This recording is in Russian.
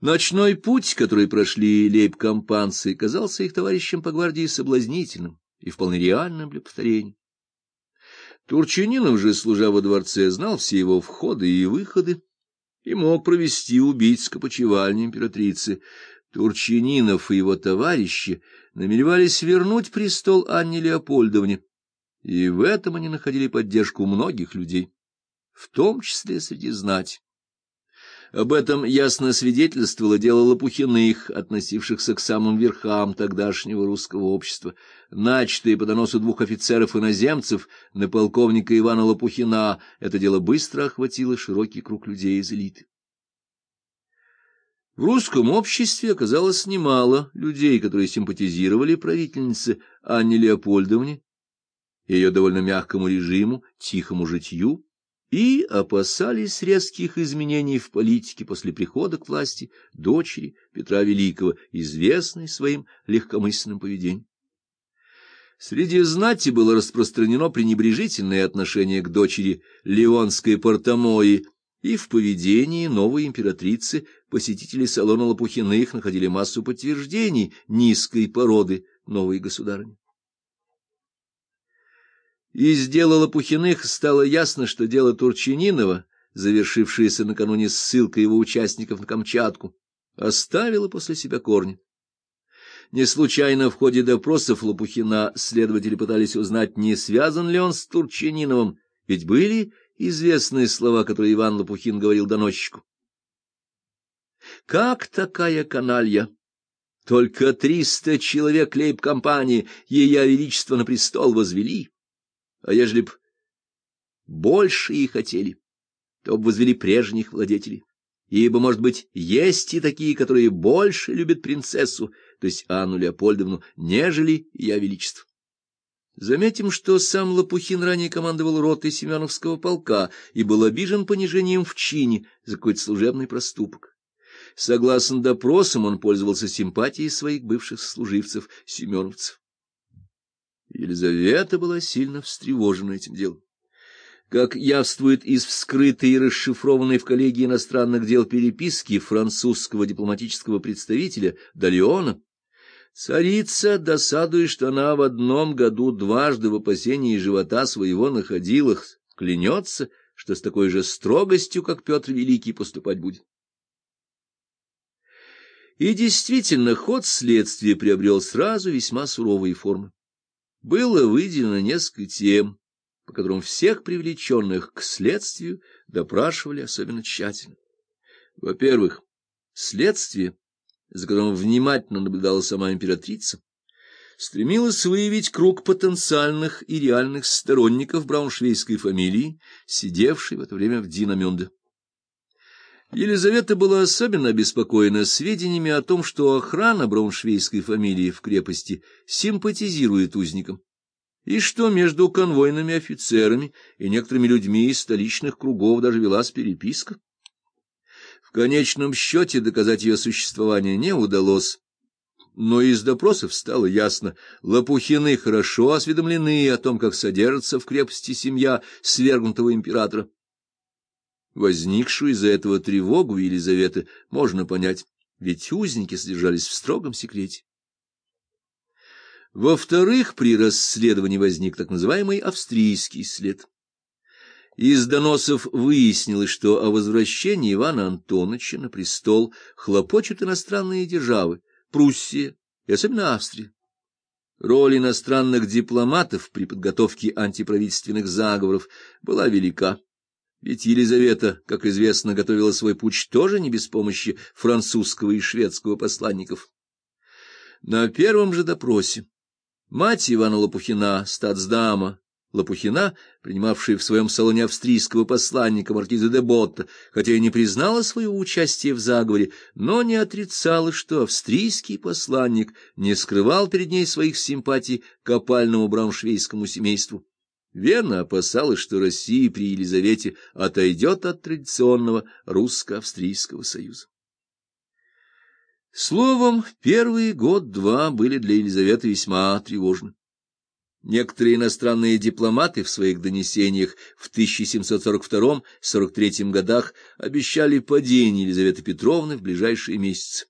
Ночной путь, который прошли лейб-компанцы, казался их товарищам по гвардии соблазнительным и вполне реальным для повторения. Турчининов же, служа во дворце, знал все его входы и выходы и мог провести убийц к опочивальне императрицы. Турчининов и его товарищи намеревались вернуть престол Анне Леопольдовне, и в этом они находили поддержку многих людей, в том числе среди знать. Об этом ясно свидетельствовало дело Лопухиных, относившихся к самым верхам тогдашнего русского общества. Начатое по доносу двух офицеров-иноземцев на полковника Ивана Лопухина, это дело быстро охватило широкий круг людей из элиты. В русском обществе оказалось немало людей, которые симпатизировали правительнице Анне Леопольдовне, ее довольно мягкому режиму, тихому житью, и опасались резких изменений в политике после прихода к власти дочери Петра Великого, известной своим легкомысленным поведением. Среди знати было распространено пренебрежительное отношение к дочери Леонской Портомои, и в поведении новой императрицы посетители салона Лопухиных находили массу подтверждений низкой породы новой государыни. Из дела Лопухиных стало ясно, что дело Турчининова, завершившееся накануне ссылкой его участников на Камчатку, оставило после себя корни. Не случайно в ходе допросов Лопухина следователи пытались узнать, не связан ли он с Турчининовым, ведь были известные слова, которые Иван Лопухин говорил доносчику. «Как такая каналья? Только триста человек лейб-компании Ея Величество на престол возвели». А ежели б больше и хотели, то бы возвели прежних владетелей. Ибо, может быть, есть и такие, которые больше любят принцессу, то есть Анну Леопольдовну, нежели я величество. Заметим, что сам Лопухин ранее командовал ротой Семеновского полка и был обижен понижением в чине за какой-то служебный проступок. Согласно допросам, он пользовался симпатией своих бывших служивцев, семеновцев. Елизавета была сильно встревожена этим делом. Как явствует из вскрытой и расшифрованной в коллегии иностранных дел переписки французского дипломатического представителя Далеона, царица, досадуя, что она в одном году дважды в опасении живота своего находила, клянется, что с такой же строгостью, как Петр Великий, поступать будет. И действительно, ход следствия приобрел сразу весьма суровые формы было выделено несколько тем, по которым всех привлеченных к следствию допрашивали особенно тщательно. Во-первых, следствие, за которым внимательно наблюдала сама императрица, стремилась выявить круг потенциальных и реальных сторонников брауншвейской фамилии, сидевшей в это время в Динамюнде. Елизавета была особенно обеспокоена сведениями о том, что охрана брауншвейской фамилии в крепости симпатизирует узникам, и что между конвойными офицерами и некоторыми людьми из столичных кругов даже велась переписка. В конечном счете доказать ее существование не удалось, но из допросов стало ясно, Лопухины хорошо осведомлены о том, как содержится в крепости семья свергнутого императора. Возникшую из-за этого тревогу Елизаветы можно понять, ведь узники содержались в строгом секрете. Во-вторых, при расследовании возник так называемый австрийский след. Из доносов выяснилось, что о возвращении Ивана Антоновича на престол хлопочут иностранные державы, Пруссия и особенно Австрия. Роль иностранных дипломатов при подготовке антиправительственных заговоров была велика. Ведь Елизавета, как известно, готовила свой путь тоже не без помощи французского и шведского посланников. На первом же допросе мать Ивана Лопухина, статсдама Лопухина, принимавшая в своем салоне австрийского посланника маркиза де Ботта, хотя и не признала своего участия в заговоре, но не отрицала, что австрийский посланник не скрывал перед ней своих симпатий к опальному брауншвейскому семейству. Вена опасалась, что Россия при Елизавете отойдет от традиционного русско-австрийского союза. Словом, первый год-два были для Елизаветы весьма тревожны. Некоторые иностранные дипломаты в своих донесениях в 1742-43 годах обещали падение Елизаветы Петровны в ближайшие месяцы.